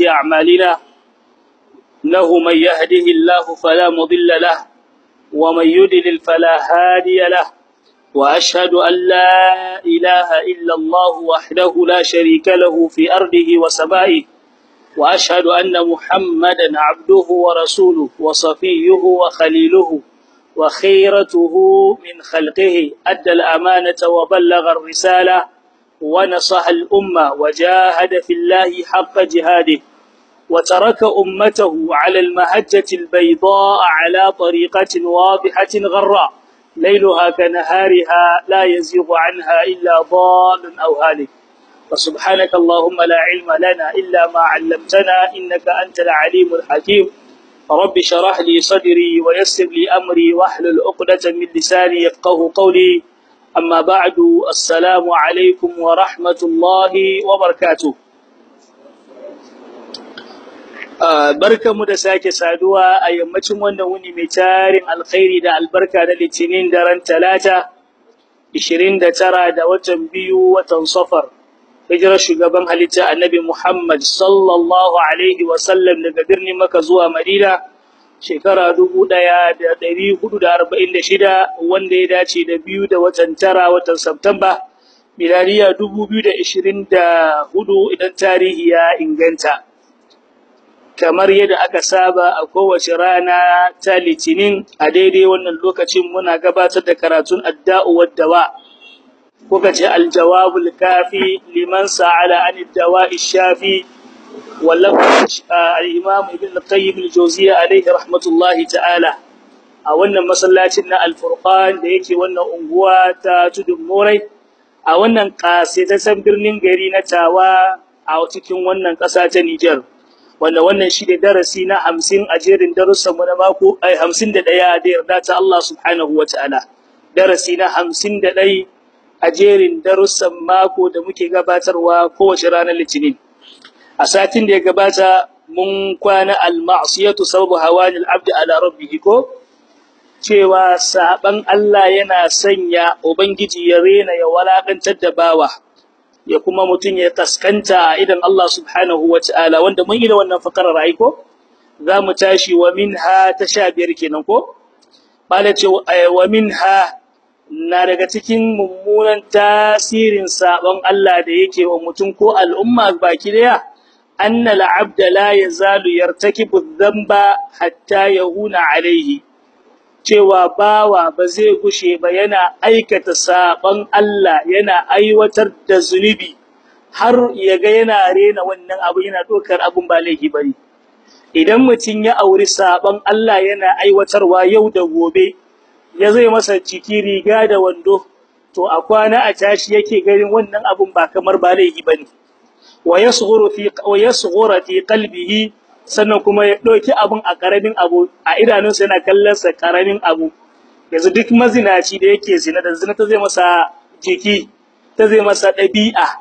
أعمالنا إنه من يهده الله فلا مضل له ومن يدلل فلا هادي له وأشهد أن لا إله إلا الله وحده لا شريك له في أرضه وسمائه وأشهد أن محمدا عبده ورسوله وصفيه وخليله وخيرته من خلقه أدى الأمانة وبلغ الرسالة ونصح الأمة وجاهد في الله حق جهاده وترك أمته على المهجة البيضاء على طريقة واضحة غراء. ليلها كنهارها لا يزيغ عنها إلا ضال أو هالك. فسبحانك اللهم لا علم لنا إلا ما علمتنا إنك أنت العليم الحكيم. رب شرح لي صدري ويسر لي أمري واحلل عقدة من لساني يفقه قولي. أما بعد السلام عليكم ورحمة الله وبركاته barkanmu da sake saduwa a yammacin wannan wuni mai tarin alkhairi da albarka na litinin daren talata 29 da watan biyu watan safar hijirar shugaban halitta annabi Muhammad sallallahu alaihi wasallam daga birnin Makka zuwa Madina shekara 1446 wanda ya dace da biyu da watan tara watan Septemba miladiya 2024 idan tarihi ya inganta. Kamar yadda aka saba a kowace rana ta litinin a daidai wannan lokacin muna gabatar da karatun adda'u waddawa kuka ce aljawabul kafi liman sa'ala an dawa'i shafi wallafa al-imam ibn qayyim al-jawziyya alayhi rahmatullahi ta'ala a wannan masallacin na al-furqan da yake wannan unguwa ta tudun morai a wannan kasaitaccen birnin gari na tawa a cikin wannan ƙasa ta Niger wanda wannan shi ne darasi na 50 a jerin darussan mu na mako ai 51 da yarda ta Allah subhanahu wataala darasi na 51 a jerin darussan mako da muke gabatarwa kowace ranar litinin a satin da ya gabata mun kwana al-ma'siyatu sababu hawani al-abd ala rabbih ko? Cewa saban Allah yana sanya ubangiji ya rena ya walakantar da bawa ya kuma mutun ya kaskanta idan Allah subhanahu wataala wanda mun yi da wannan fakarar ai ko? Zamu tashi wa minha ta 15 kenan ko? Bala ce wa minha na daga cikin mummunan tasirin sabon Allah da yake wa mutum ko al'umma baki ɗaya annal abda la yazalu yartakibu dhanba hatta yahuna alaihi cewa bawa ba zai gushe ba yana aikata sabon Allah yana aiwatar da zunubi har yaga yana rena wannan abu yana dokar abun ba laifi ba ne idan mutum ya auri sabon Allah yana aiwatarwa yau da gobe ya zai masa ciki riga da wando to a kwana a tashi yake ganin wannan abun ba kamar ba laifi ba ne wa yasghuru fi qalbihi sannan kuma ya ɗauki abun a ƙaramin abu a idanunsa yana kallon sa ƙaramin abu. Yanzu duk mazinaci da yake zina da zina ta zai masa jiki ta zai masa dabi'a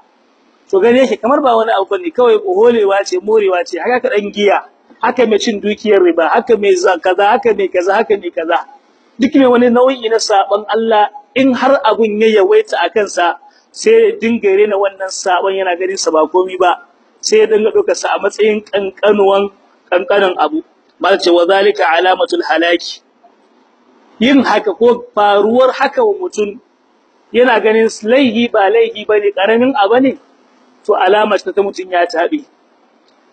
to gane yake kamar ba wani abu ne kawai holewa ce morewa ce haka ka dan giya haka mai cin dukiyar riba haka mai kaza haka mai kaza haka mai kaza. Duk mai wani nau'i na saban Allah in har abun ya yawaita a kansa sai ya dinga rena wannan saban yana ganin sa ba komai ba sai ya dinga doka sa a matsayin kankanuwan kankanin abu. Ba ce wa zalika alamatul halaki. Yin haka ko faruwar haka wa mutum yana ganin laihi ba laihi ba ne ƙaramin abu ne to alama ta mutum ya tabe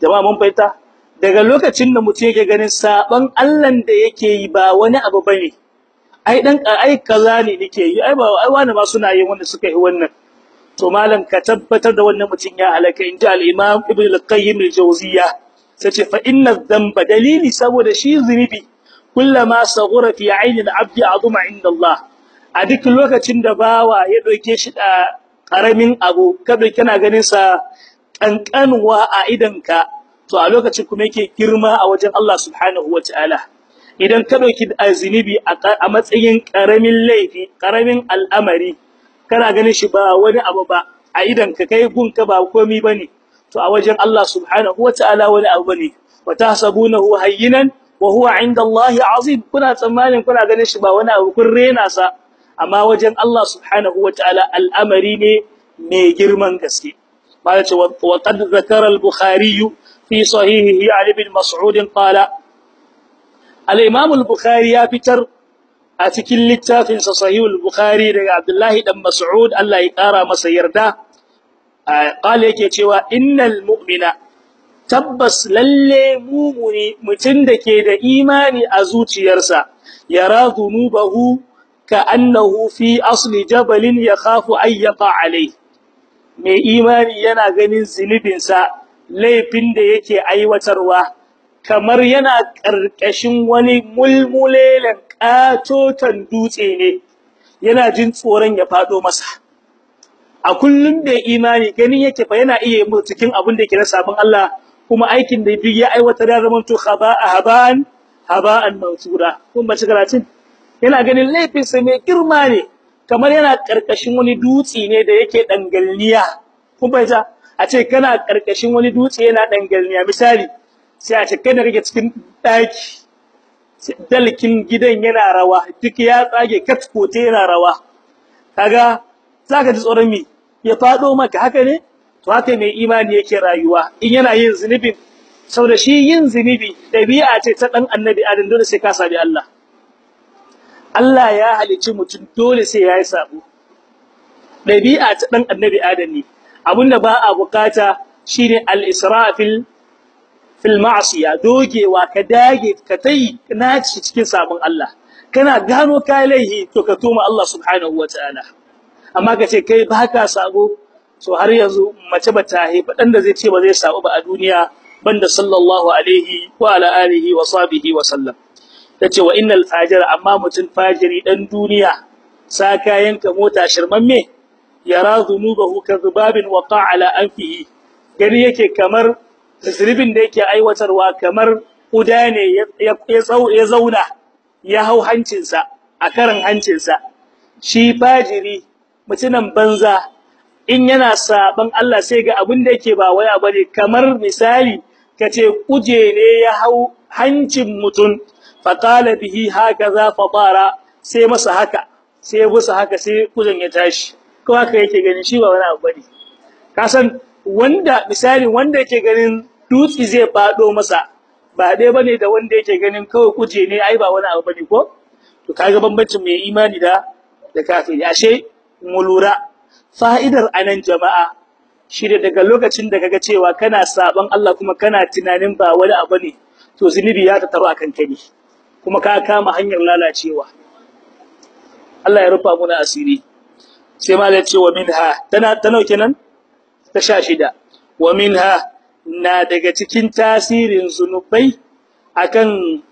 jama'a mun faita daga lokacin da mutum yake ganin saban Allah da yake yi ba wani abu ba ne ai dan ai kaza ne nake yi ai ba ai wani ma suna yin wanda suka yi wannan. To malam ka tabbatar da wannan mutum ya halaka inji al-imam ibn al-qayyim al-jawziyya. Sace fa inna dhanba dalili saboda shi zunubi kullama saghura fi ayni al-abd azuma inda Allah a duk lokacin da bawa ya doke shi da ƙaramin abu kada kana ganin sa kankanwa a idanka to a lokacin kuma yake girma a wajen Allah subhanahu wataala idan ka ɗauki azinibi a matsayin ƙaramin laifi ƙaramin al'amari kana ganin shi ba wani abu ba a idan ka kai gunka ba komai ba ne to a wajen Allah subhanahu wataala wani abu ba ne wa tahsabunahu hayyinan wa huwa inda Allah azim. Kuna tsammanin kuna ganin shi ba wani abu kun rena sa. Amma wajen Allah subhanahu wataala al'amari ne mai girman gaske. Mala ce wa qad zakara al-bukhari fi sahihihi ali bin mas'ud qala al-imam al-bukhari ya fitar a cikin littafin sa sahihul bukhari daga abdullahi dan mas'ud Allah ya kara masa yarda. Qala yake cewa innal mu'mina tabbas lalle mumuni mutun dake da imani a zuciyarsa yara dhunubahu ka'annahu fi asli jabalin yakhafu an yaqa alayhi. Mai imani yana ganin zunubinsa laifin da yake aiwatarwa kamar yana ƙarƙashin wani mulmulelen ƙatoton dutse ne. Yana jin tsoron ya faɗo masa. A kullum da imani ganin yake fa yana iya yin cikin abin da yake na sabon Allah kuma aikin da ya aiwatar ya zama to khaba'a haban haba'an mansura kun ba karatun? Yana ganin laifinsa mai girma ne kamar yana ƙarƙashin wani dutse ne da yake dangalniya kun bai ta a ce kana ƙarƙashin wani dutse yana dangalniya misali sai a ce kai da cikin daki dalkin gidan yana rawa duk ya tsage katkote yana rawa. Kaga zaka ji tsoron mi ya fado maka haka ne? To haka mai imani yake rayuwa in yana yin zunubi. Saboda shi yin zunubi dabi'a ce ta dan annabi adam dole sai ka sabi Allah. Allah ya halicci mutum dole sai yayi sabo. Dabi'a ta dan annabi adam ne. Abinda ba a buƙata shine al-israfil fil ma'siya dogewa ka dage ka tai naci cikin sabon Allah. Kana gano kai laihi to ka tuma Allah subhanahu wataala amma ka ce kai baka sabo so har yanzu mace ba ta haifa dan da zai ce ba zai sabo ba a duniya banda sallallahu alaihi wa ala alihi wa sahbihi wa sallam. Tace wa innal fajira amma mutun fajiri dan duniya sa kayanka mota shirmamme yara dhunubahu kadhubabin waqa ala anfihi. Gani yake kamar zulubin da yake aiwatarwa kamar kuda ne ya zauna ya hau hancinsa a karan hancinsa. Shi fajiri mutunan banza in yana saban Allah sai ga abin da yake ba waya ba ne kamar misali kace kuje ne ya hau hancin mutun faqala bihi hakaza fatara sai masa haka sai busa haka sai kujen ya tashi. Ko haka yake gani shi ba wani abu ba ne. Kasan wanda misali wanda yake ganin dutsi zai fado masa. Ba dai ba ne da wanda yake ganin kawai kuje ne ai ba wani abu ba ne ko? To kaga bambancin mai imani da da kafiri. Ashe mu lura fa'idar a nan jama'a shi da daga lokacin da kaga cewa kana saban Allah kuma kana tunanin ba wani abu ne to zinubi ya tattaru akan kai kuma ka kama hanyar lalacewa. Allah ya rufa muna asiri. Sai malai ce wa minha tana ta nauke nan ta sha shida. Wa minha na daga cikin tasirin zunubai akan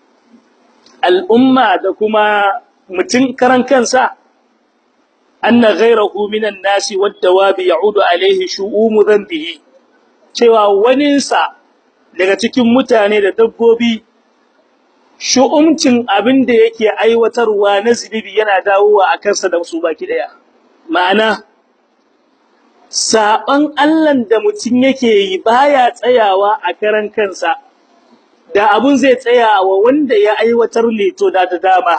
al'umma da kuma mutum karan kansa. Anna ghayrahu minan nasi wad-dawabi ya'udu alayhi shu'umu dhanbihi. Cewa waninsa daga cikin mutane da dabbobi shu'umcin abin da yake aiwatarwa na zunubi yana dawowa a kansa da su baki ɗaya ma'ana saban Allah da mutum yake yi baya tsayawa a karan kansa. Da abun zai tsaya wa wanda ya aiwatar leto da da dama.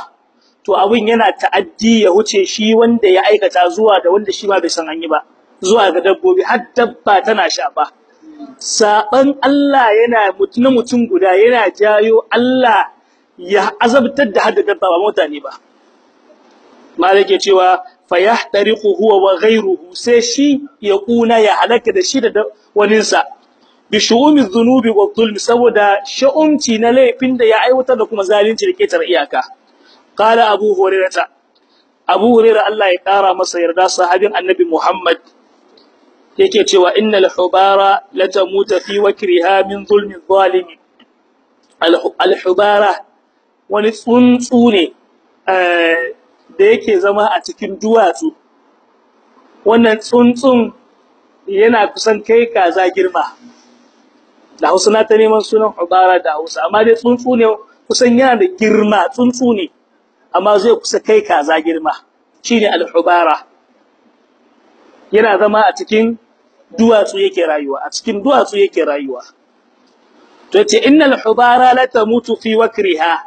To abun yana ta'addi ya huce shi wanda ya aikata zuwa da wanda shi ma bai san an yi ba. Zuwa ga dabbobi har dabba tana shafa. Saban Allah yana mutuna mutum guda yana jayo Allah ya azabtar da hadda dabba ba mutane ba. Malike cewa fayahtariqu huwa wa ghayruhu sai shi ya kuna ya halaka da shi da waninsa. Bi shu'umi dhunubi wa dhulm saboda sha'umci na laifin da ya aiwatar da kuma zalunci da ketar iyaka. Qala abu hurairah abu hurairah Allah ya kara masa yarda sahabin annabi Muhammad yake cewa innal hubara latamuta fi wakriha min zulmi zalimi al hubara wani tsuntsu ne da yake zama a cikin duwatsu. Wannan tsuntsun yana kusan kai kaza girma. Da Hausa na ta neman sunan ubara da Hausa amma dai tsuntsu ne kusan yana da girma tsuntsu ne amma zai kusa kai kaza girma. Shine al-hubara yana zama a cikin duwatsu yake rayuwa a cikin duwatsu yake rayuwa. To ce innal hubara la tamutu fi wakriha.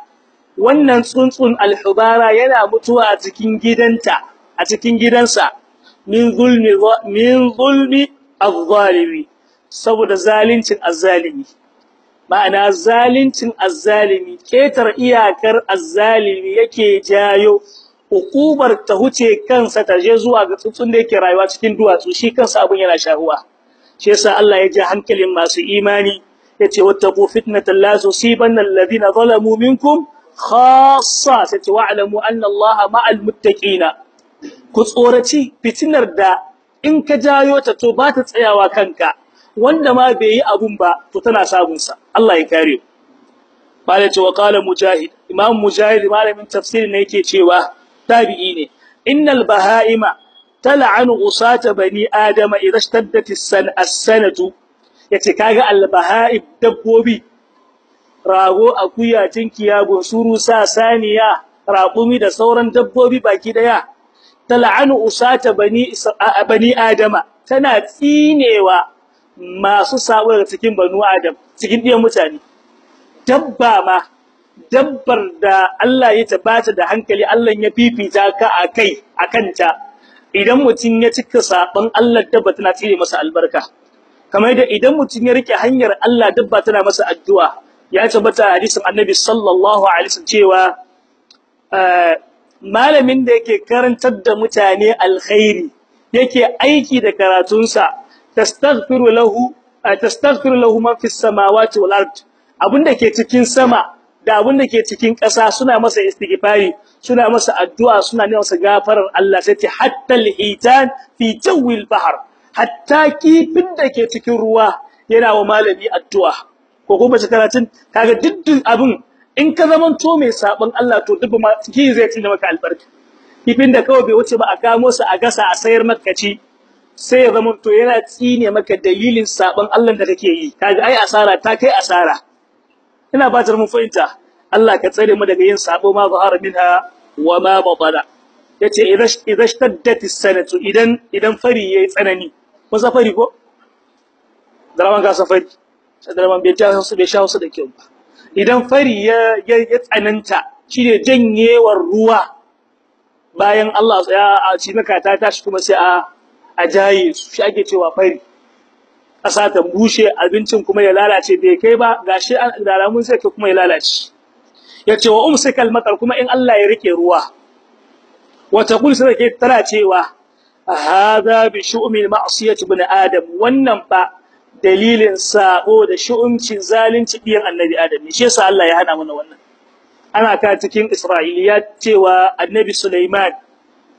Wannan tsuntsun al-hubara yana mutuwa a cikin gidanta a cikin gidansa. Min zulmi min zulmi az-zalimi. Saboda zalincin az-zalimi. Ma'ana zalincin azzalimi ketar iyakar azzalimi yake jayo hukubar ta huce kansa ta je zuwa ga tsuntsun da yake rayuwa cikin duwatsu shi kansa abun yana shahuwa. Shi yasa Allah ya ji hankalin masu imani ya ce wattaqu fitnatan la tusibanna alladhina zalamu minkum khassa sai wa'lamu anna Allah ma'al muttaqina. Ku tsoraci fitinar da in ka jayo ta to ba ta tsayawa kanka. Wanda ma bai yi abun ba to tana samun sa Allah ya kare bala ce wa qala mujahid imam mujahid malamin tafsiri ne yake cewa tabi'i ne innal bahaima tal'anu usata bani adama idha ishtaddat as-sanatu. Yace kaga al-bahaib dabbobi rago akuya tinkiya gonsuru sa saniya raƙumi da sauran dabbobi baki ɗaya tal'anu usata bani bani adama. Tana tsinewa masu sabo daga cikin banu adam cikin diyan mutane. Dabba ma dabbar da Allah ya tabbata da hankali Allah ya fifita ka akai akanta idan mutun ya cika saban Allah dabba tana tsire masa albarka. Kamar da idan mutun ya riƙe hanyar Allah dabba tana masa addu'a. Ya tabbata hadisin annabi sallallahu alaihi wasallam cewa malamin da yake karantar da mutane alkhairi yake aiki da karatunsa tastaghfiru lahu tastaghfiru lahu man fis samawati wal ard. Abinda ke cikin sama da abin da ke cikin ƙasa suna masa istighfari suna masa addu'a suna neman masa gafarar Allah sai ta hatta al-hitan fi jawil bahr hatta kifin da ke cikin ruwa yana wa malami addu'a. Ko kuma karatun kaga diddin abin in ka zamanto mai sabon Allah to duk ma ki zai tinda maka albarka. Kifin da kawai bai wuce ba a kamo sa a gasa a sayar maka ci sai ya zamanto yana tsine maka dalilin sabon Allah da kake yi. Kaga ai asara ta kai asara. Ina fatar mun fahimta. Allah ka tsare mu daga yin sabo ma zahara minha wa ma batala. Yace idza ishtaddat as-sanatu idan idan fari yayi tsanani. Ko safari ko? Daraman ka safari daraman bai ta su bai sha su da kyau ba. Idan fari ya ya tsananta shine janyewar ruwa. Bayan Allah ya ci maka ta tashi kuma sai a a jaye su. Shi ake cewa fari. Ƙasa ta bushe abincin kuma ya lalace. Bai kai ba gashi da alamun sai kuma ya lalace. Yace wa umsikal matar kuma in Allah ya riƙe ruwa. Wata kul sai ke tana cewa hada bi shu'mil ma'siyati ibn adam. Wannan fa dalilin sabo da shu'umcin zalunci biyan annabi adam shi yasa Allah ya hana mana wannan. Ana ka cikin isra'iliya cewa annabi sulaiman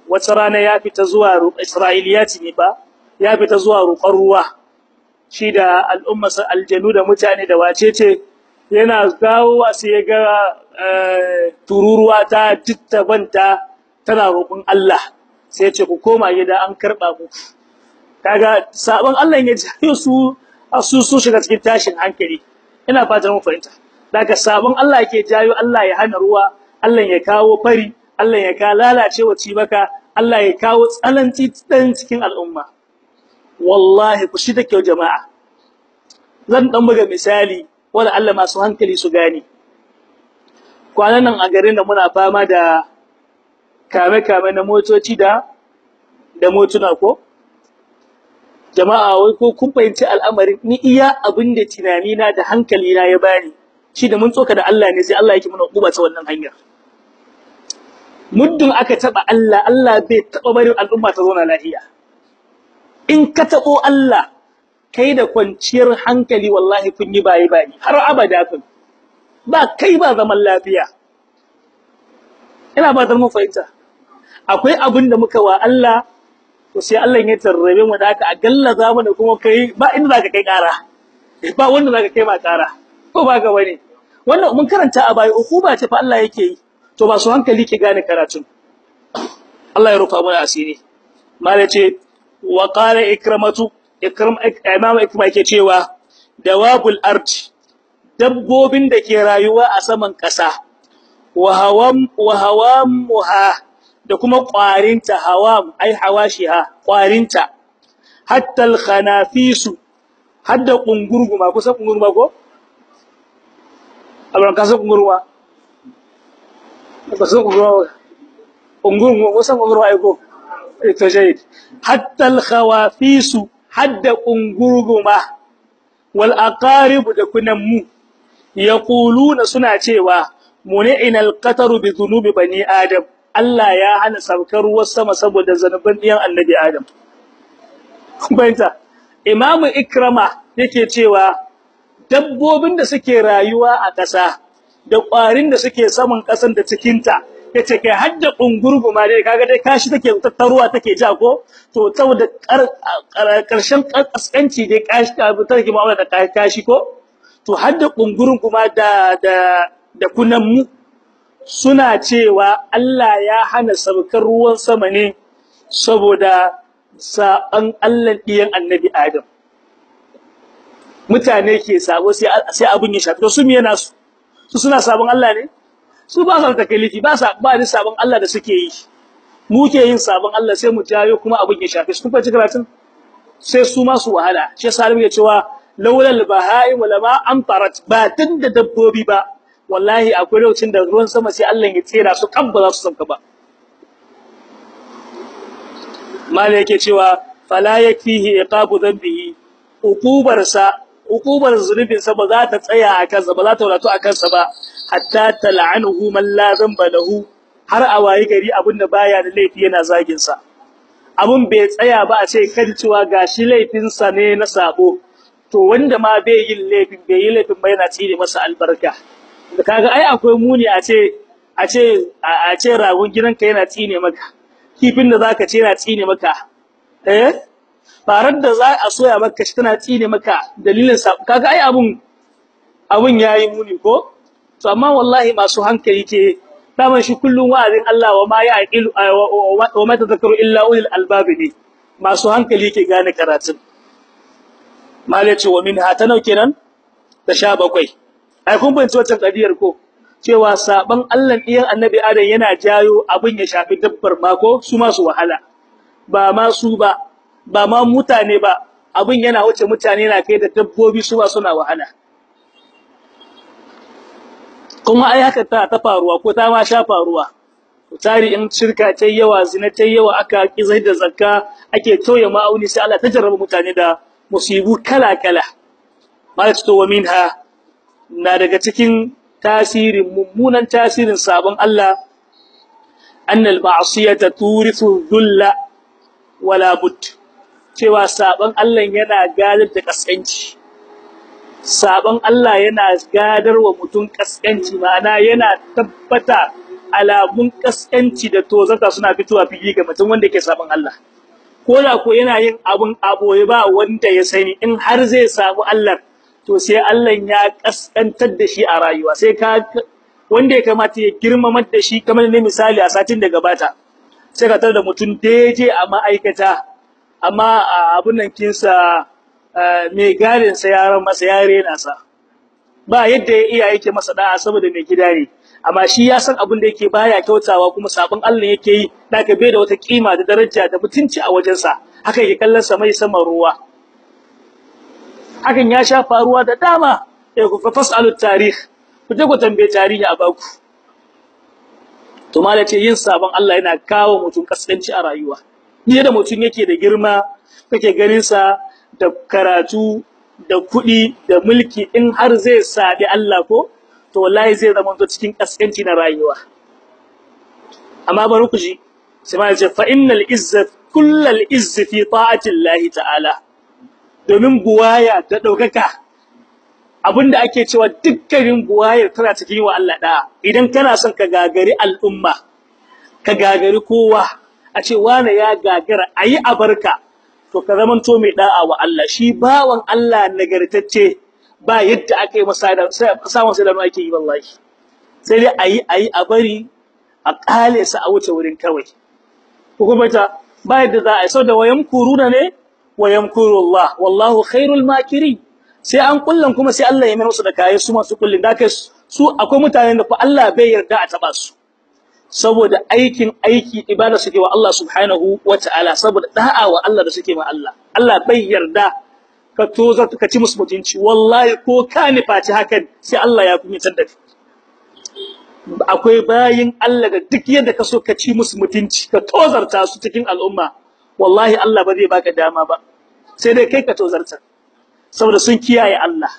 wata rana ya fita zuwa isra'iliyati ne ba ya fita zuwa roƙon ruwa. Shi da al'ummarsa aljanu da mutane da wacece yana dawowa sai ya ga tururuwa ta jittabanta tana roƙon Allah. Sai ya ce ku koma gida an karɓa ku. Kaga sabon Allah ya jayo su su su shiga cikin tashin hankali. Ina fatan mun fahimta. Daga sabon Allah yake jayo Allah ya hana ruwa Allah ya kawo fari Allah ya ka lalacewa cibaka Allah ya kawo tsalanci dan cikin al'umma. Wallahi ku shi kyau jama'a. Zan dan buga misali wala Allah masu hankali su gani kwanan nan a garin da muna fama da kame-kame na motoci da da motuna ko? Jama'a wai ko kun fahimci al'amarin? Ni iya abin da tunani na da hankali na ya bani shi da mun tsoka da Allah ne sai Allah yake mana hukuba ta wannan hanyar. Muddin aka taba Allah Allah bai taba barin al'umma ta zauna lafiya. In ka tabo Allah kai da kwanciyar hankali wallahi kun yi bayi bayi har abada kun. Ba kai ba zaman lafiya. Ina ba da mu fahimta. Akwai abin da muka wa Allah to sai Allah ya tarrabe mu da haka a gallaza mu da kuma kai ba inda zaka kai kara ba wanda zaka kai ma kara ko ba ga wani wannan mun karanta a baya ukuba ce fa Allah yake yi. To ba su hankali ki gane karatun. Allah ya rufa mana asiri. Mala ce wa qala ikramatu ikram imam ikma yake cewa dawabul ard dabbobin da ke rayuwa a saman ƙasa wa hawam wa hawamuha da kuma ƙwarinta hawam ai hawashiha ƙwarinta hatta al-khanafisu hadda kungurguma kusa kungurguma ko abran kasa kungurguma kusa kungurguma kungurguma kusa kungurguma ai ko to jayid hatta al-khawafisu hadda kungurguma wal aqarib da kunammu yaquluna suna cewa muni'inal qataru bi dhunubi bani adam Allah ya hana saukar ruwan sama saboda zanuban ɗiyan annabi adam. Bayanta imamu ikrama yake cewa dabbobin da suke rayuwa a ƙasa da ƙwarin da suke saman ƙasan da cikinta ya ce kai hadda kungurgu ma dai kaga dai kashi take tattaruwa take ja ko? To saboda ƙarshen kaskanci dai kashi ta take mu'amala da kashi ko? To hadda kungurun kuma da da da kunanmu suna cewa Allah ya hana saukar ruwan sama ne saboda saban Allah diyan annabi Adam. Mutane ke sabo sai sai abun ya shafi. To su me yana su? Su suna sabon Allah ne? Su ba su takalifi ba sa ba ni sabon Allah da suke yi. Mu ke yin sabon Allah sai mu jayo kuma abin ya shafe su. Kun fahimci karatun? Sai su ma su wahala. Shi yasa ya cewa laulal bahai wala ma amtarat ba tun da dabbobi ba wallahi akwai lokacin da ruwan sama sai Allah ya tsira su kan ba za su sauka ba. Mala yake cewa fala yakfihi iqabu dhanbihi. Uqubarsa uqubar zunubinsa ba za ta tsaya a kansa ba za ta wadato a kansa ba hatta tal'anuhu man la dhanba lahu. Har a wayi gari abin da baya da laifi yana zagin sa abun bai tsaya ba a ce kan cewa gashi laifin sa ne na sabo. To wanda ma bai yin laifin bai yi laifin ba yana tsire masa albarka. Kaga ai akwai muni a ce a ce a ce ragon gidanka yana tsine maka. Kifin da zaka ce yana tsine maka. Eh? Farar da za a soya maka shi tana tsine maka. Dalilin sa kaga ai abun abun yayi muni ko? To amma wallahi masu hankali ke daman shi kullun wa'azin Allah wa ma ya'qilu wa ma tadhakkaru illa ulil albab ne. Masu hankali ke gane karatun. Malai ce wa min hatanau kenan? Ta sha bakwai. Ai kun bince wancan kadiyar ko? Cewa saban Allah iyan annabi Adam yana jayo abin ya shafi dabbar mako su masu wahala. Ba ma su ba ba ma mutane ba abin yana wuce mutane na kai da dabbobi su ba suna wahala. Kuma ai haka ta ta faruwa ko ta ma sha faruwa. Tari in shirka ta yawa zina ta yawa aka kizai da zakka ake toye ma'auni sai Allah ta jarraba mutane da musibu kala kala ma to wa minha na daga cikin tasirin mummunan tasirin sabon Allah annal ma'siyata turithu dhulla wala bud cewa sabon Allah yana gadar da kaskanci. Sabon Allah yana gadarwa mutum kaskanci ma'ana yana tabbata alamun kaskanci da tozata suna fitowa fili ga mutum wanda yake sabon Allah. Ko da ko yana yin abun aboye ba wanda ya sani in har zai samu Allah to sai Allah ya kaskantar da shi a rayuwa. Sai ka wanda ya kamata ya girmamar da shi kamar ne misali a satin da gabata sai ka tar da mutum daije a ma'aikata. Amma abun nan kinsa mai garin sa yaran masa yare na sa. Ba yadda ya iya yake masa da'a saboda mai gida ne. Amma shi ya san abin da yake baya kyautawa kuma sabon Allah yake yi. Daga bai da wata kima da daraja da mutunci a wajensa haka yake kallon sa mai sama ruwa. Hakan ya sha faruwa da dama. Eh ku fasalu tarikh. Ku je ku tambaye tarihi a baku. To malace yin sabon Allah yana kawo mutum kaskanci a rayuwa. Ni da mutum yake da girma kake ganin sa da karatu da kuɗi da mulki in har zai sabi Allah ko to wallahi zai zama to cikin kaskanci na rayuwa. Amma bari ku ji. Sai ma ce fa innal izzat kullal izz fi ta'ati Allah ta'ala. Domin buwaya da ɗaukaka abin da ake cewa dukkanin buwayar tana cikin wa Allah da idan kana son ka gagari al'umma ka gagari kowa a ce wane ya gagara ayi abarka to ka zamanto mai da'a wa Allah. Shi bawan Allah nagartacce ba yadda aka yi masa samun sai da ake yi wallahi. Sai dai ayi ayi a bari a kale sa a wuce wurin kawai. Hukumata ba yadda za a yi. Sau da wayan kuruna ne wayan kurullah wallahu khairul makirin. Sai an kullan kuma sai Allah ya mai musu da kayan su masu kullin da kai su akwai mutanen da fa Allah bai yarda a taba su. Saboda aikin aiki ibada suke wa Allah subhanahu wataala saboda da'a wa Allah da suke ma Allah. Allah bai yarda ka toza ka ci musu mutunci. Wallahi ko ka nifaci hakan sai Allah ya kunyatar da akwai bayin Allah da duk yadda ka so ka ci musu mutunci ka tozarta su cikin al'umma. Wallahi Allah ba zai baka dama ba. Sai dai kai ka tozarta. Saboda sun kiyaye Allah.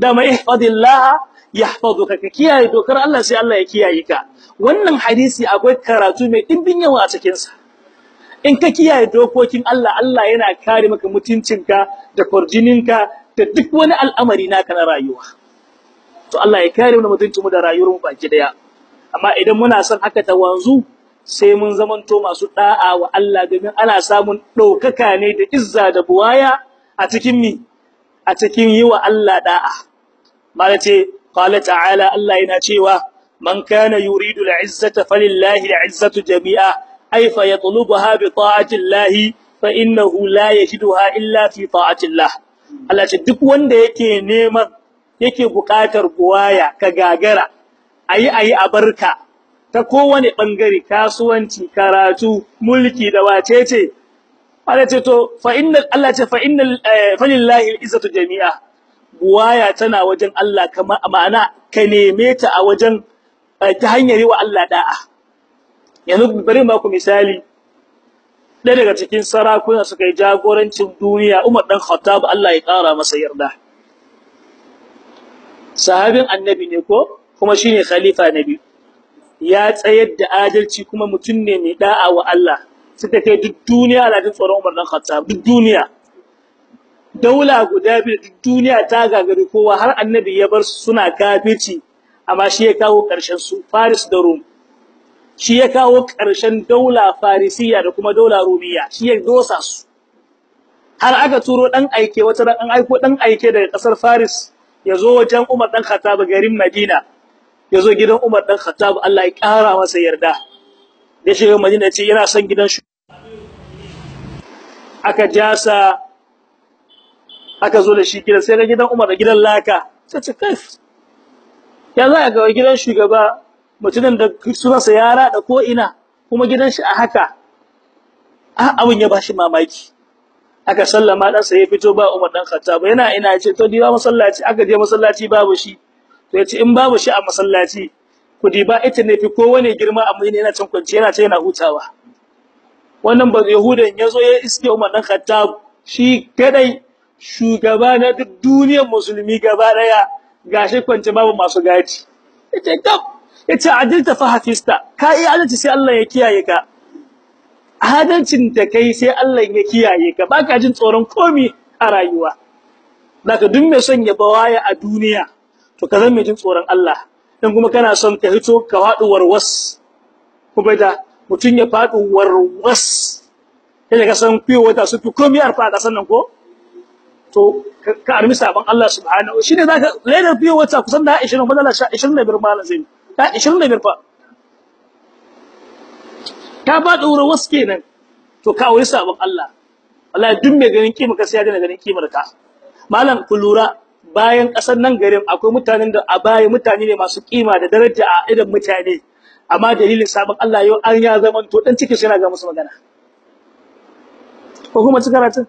Dama ihfazillah yahfazuka. Ka kiyaye dokar Allah sai Allah ya kiyaye ka. Wannan hadisi akwai karatu mai dimbin yawa a cikin sa in ka kiyaye dokokin Allah Allah yana kare maka mutuncinka da kurjininka da duk wani al'amari naka na rayuwa. To Allah ya kare mu mutuncin mu da rayuwar mu baki ɗaya. Amma idan muna son haka ta wanzu sai mun zamanto masu da'a wa Allah domin ana samun ɗaukaka ne da izza da buwaya a cikin mi a cikin yi wa Allah da'a. Malace qala ta'ala Allah yana cewa man kana yuridu al'izzata falillahi al'izzatu jami'a ay fa yatlubuha bi ta'ati Allah fa innahu la yajiduha illa fi ta'ati Allah ce duk wanda yake neman yake buƙatar buwaya ka gagara ayi ayi a barka ta kowane ɓangare kasuwanci karatu mulki da wacece. Allah ce to fa innal Allah ce fa innal falillahi al-izzatu jami'a. Buwaya tana wajen Allah kama ma'ana ka neme ta a wajen ta hanyar wa Allah da'a. Yanzu bari ma ku misali. Ɗaya daga cikin sarakuna suka yi jagorancin duniya Umar dan Khattab Allah ya ƙara masa yarda. Sahabin annabi ne ko? Kuma shine khalifa nabi ya tsayar da adalci kuma mutum ne mai da'a wa Allah. Suka kai duk duniya na tsoron Umar dan Khattab duk duniya. Daula guda biyu duk duniya ta gagari kowa har annabi ya bar suna kafirci amma shi ya kawo ƙarshen su Faris da Rum. Shi ya kawo ƙarshen daula Farisiya da kuma daula Rumiya shi ya dosa su. Har aka turo dan aike wata ran an aiko dan aike daga ƙasar Faris ya zo wajen Umar dan Khattab garin Madina. Ya zo gidan Umar dan Khattab Allah ya ƙara masa yarda. Da shiga Madina ce yana son gidan shi aka jasa aka zo da shi gidan sai ga gidan Umar da gidan Laka. Sai kai ya za ga gidan shugaba mutumin da sunansa ya rada ko ina kuma gidan shi a haka? Abin ya bashi mamaki. Aka sallama dan sa ya fito ba Umar dan Khattab. Yana ina ce to diba masallaci aka je masallaci babu shi. To ya ce in babu shi a masallaci ku diba ita ne fi kowane girma a mai yana cin kwanci yana ce yana hutawa. Wannan ba yahudan ya zo ya iske Umar dan Khattab shi kadai shugaba na duk duniyar musulmi gaba ɗaya gashi kwance babu masu gaci ya ce kaf ya ce adilta fa hafista kai adalci sai Allah ya kiyaye ka. Adalcin da kai sai Allah ya kiyaye ka baka jin tsoron komi a rayuwa. Zaka duk mai son ya bawaya a duniya to ka zama jin tsoron Allah. Dan kuma kana son ka hito ka fadu warwas kuma da mutun ya fadu warwas. Sai ka san fiye wata su fi komi arfa a kasan nan ko? To ka armi saban Allah subhanahu shine zaka laidar fiye wata kusan da 20 madala 25 malam zai ta 25 fa. Ka ba daura wasu kenan to ka aure sabon Allah. Wallahi duk mai ganin kima ka sai ya ganin kimar ka. Malam ku lura bayan ƙasar nan garin akwai mutanen da a baya mutane ne masu kima da daraja a idan mutane. Amma dalilin sabon Allah yau an ya zaman to dan ciki yana ga musu magana. Ko kuma ci karatun?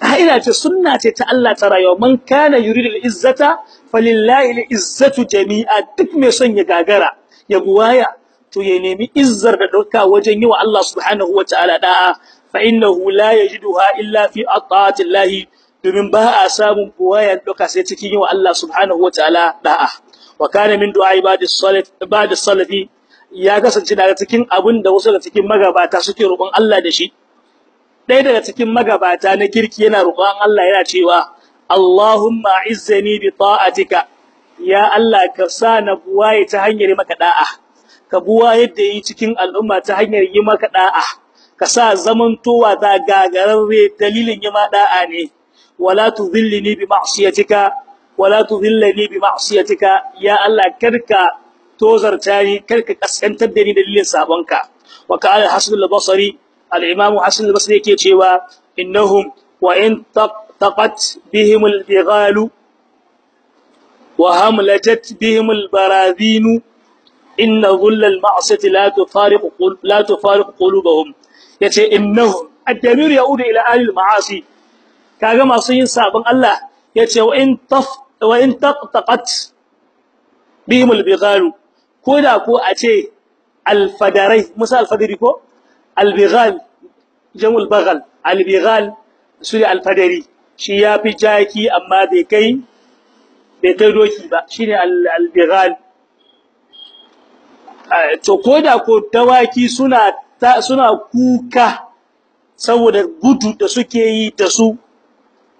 Ka'ida ce sunna ce ta Allah ta rayuwa. Man kana yuridu al-izzata falillahi al-izzatu jami'a. Duk mai son ya gagara ya buwaya to ya nemi izzar da ɗauka wajen yi wa Allah subhanahu wataala da'a. Fa innahu la yajiduha illa fi ata'ati Allah domin ba a samun buwaya ɗauka sai cikin yi wa Allah subhanahu wataala da'a. Wa kana min du'a ibadis salafi ya kasance daga cikin abin da wasu daga cikin magabata suke roƙon Allah da shi. Ɗaya daga cikin magabata na kirki yana roƙon Allah yana cewa Allahumma izzani bi ta'atika ya Allah ka sa na buwaye ta hanyar maka da'a ka buwa yadda yi cikin al'umma ta hanyar yi maka da'a ka sa zamantowa da gagararre dalilin yi ma da'a ne. Wala tudhillini bi ma'siyatika wala tudhillani bi ma'siyatika ya Allah kar ka tozarta ni kar ka kaskantar da ni dalilin sabonka wa qala hasan al-basri al-imam hasan al-basri yake cewa innahum wa in taqat bihim al-bighalu wa hamlatat bihim al-baradhinu inna dhulla al-ma'siyati ya ce innahum ad-damir ila ahli al-ma'asi kaga masu yin sabon Allah ya ce wa in taf wa in taqat bihim al-bighalu koda ko a ce al-fadarai musa al-fadari ko? Al-bighal jamul baghal al-bighal su al-fadari. Shi yafi jaki amma bai kai bai kai doki ba. Shine al-bighal to koda ko dawaki suna suna kuka saboda gudu da suke yi da su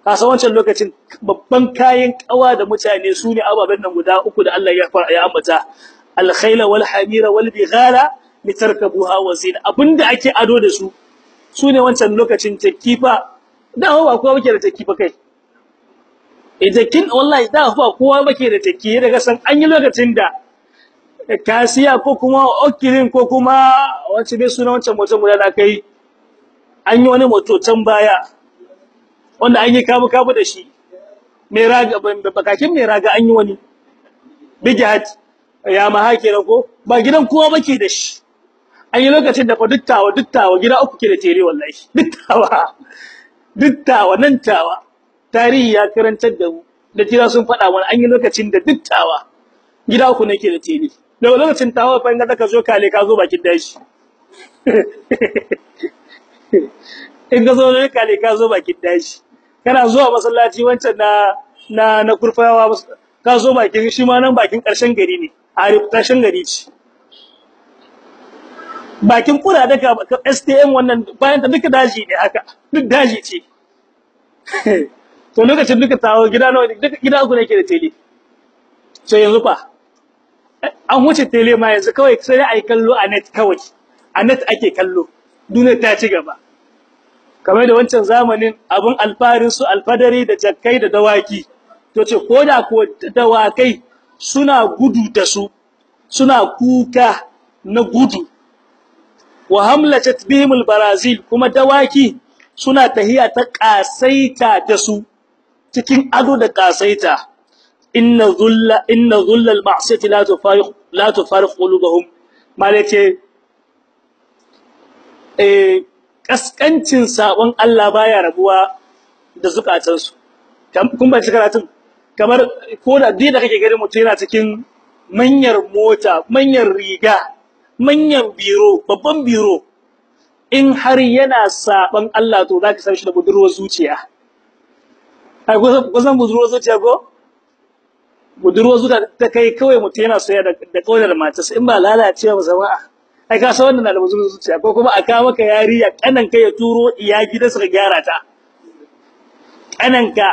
kasa wancan lokacin babban kayan kawa da mutane su ne ababen nan guda uku da Allah ya ya ambata. Al-khayla wal hamira wal bighala litarkabuha wa zina abin da ake ado da su su ne wancan lokacin takifa da ba kowa bake da takifa kai. Idakin wallahi da ba kowa bake da takifa daga san an yi lokacin da kasiya ko kuma okilin ko kuma wace bai suna wancan motan guda da kai an yi wani moto can baya. Wanda an yi kabu kabu da shi. Mai raga bakakin mai raga an yi wani. Big hat ya ma hake ko? Ba gidan kowa bake da shi. An yi lokacin da fa duttawa duttawa gida uku ke da tere wallahi. Duttawa duttawa nan tawa. Tarihi ya karantar da mu. Da jira sun faɗa mana an yi lokacin da duttawa gida uku ne ke da tere daga lokacin tawa fa in ka zo kale ka zo bakin dashi in ka zo kale ka zo bakin dashi kana zuwa masallaci wancan na na na kurfawa ka zo bakin shi ma nan bakin ƙarshen gari ne. A ƙarshen gari ce. Bakin kura daga STM wannan bayan ta duka daji ne haka duk daji ce. To lokacin duka tawo gida nawa duka gida ku ne ke da tele. Sai yanzu fa an wuce tele ma yanzu kawai sai ai kallo a net kawai. A net ake kallo. Duniya ta ci gaba. Kamar da wancan zamanin abun alfarin su alfadari da jakkai da dawaki. To ce koda ko dawakai suna gudu da su suna kuka na gudu. Wa hamlatat bihimul barazil kuma dawaki suna tahiya ta kasaita da su cikin ado da kasaita inna dhulla inna dhulla al-ma'siyati la tufariq la tufariq qulubuhum malace eh kaskancin sabon Allah baya rabuwa da zukatansu. Kun ba karatun? Kamar ko da dai da kake gari mutum yana cikin manyar mota manyar riga manyan biro babban biro in har yana saban Allah to zaka san shi da budurwar zuciya. Ai ko san budurwar zuciya ko? Budurwar zuciya ta kai kawai mutum yana soyayya da da ƙaunar matarsa in ba lalacewa ba jama'a. Ai ka san wannan na da budurwar zuciya ko kuma aka maka yariya kanan kai ya turo iya gidansa ka gyara ta. Kananka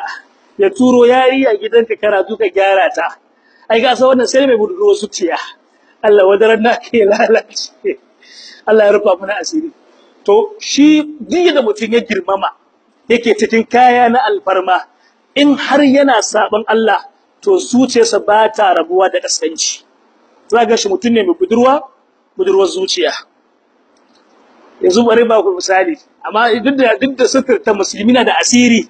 ya turo yariya gidanka karatu ka gyara ta. Ai ka san wannan sai mai budurwar zuciya. Allah wadaran na ke lalace. Allah ya rufa mana asiri. To shi duk da mutum ya girmama yake cikin kaya na alfarma in har yana saban Allah to zuciyarsa ba ta rabuwa da kaskanci za ga shi mutum ne mai budurwa budurwar zuciya. Yanzu bari ba ku misali amma duk da duk da suka ta musulmi na da asiri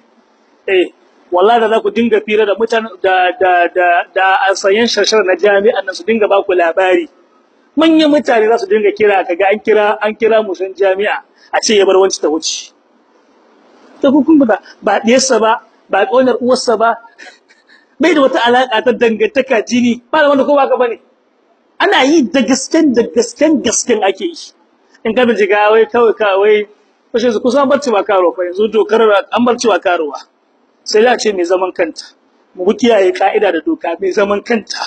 eh wallahi da za ku dinga fira da mutane da da da da asayen shashar na jami'an nan su dinga ba ku labari. Manyan mutane za su dinga kira kaga an kira an kira musan jami'a a ce ya bar wanci ta wuce. Ta kun ba ba diyarsa ba ba ƙonar uwarsa ba bai da wata alaka ta dangantaka jini ba da wanda ko baka ba ne. Ana yi da gasken da gasken gasken ake yi. In ka bijiga wai kawai kawai kashe su kusan barci ba karo fa. Yanzu dokar an barci ba karowa sai da ce mai zaman kanta. Mu kiyaye ka'ida da doka mai zaman kanta.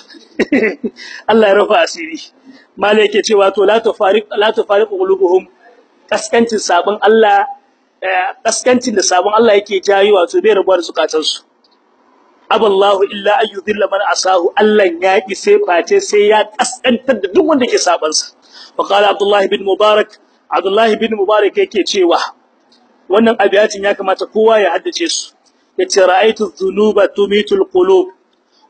Allah ya rufa asiri. Mala yake cewa to la tufariq la tufariq qulubuhum. Kaskancin sabon Allah kaskancin da sabon Allah yake jayi wato bai rabuwar zukatan su aballahu illa ayyudhilla man asahu. Allah ya ki sai face sai ya kaskantar da duk wanda ke saban sa wa qala abdullah ibn mubarak abdullah ibn mubarak yake cewa wannan abiyatin ya kamata kowa ya haddace su. Yace ra'aytu dhunuba tumitul qulub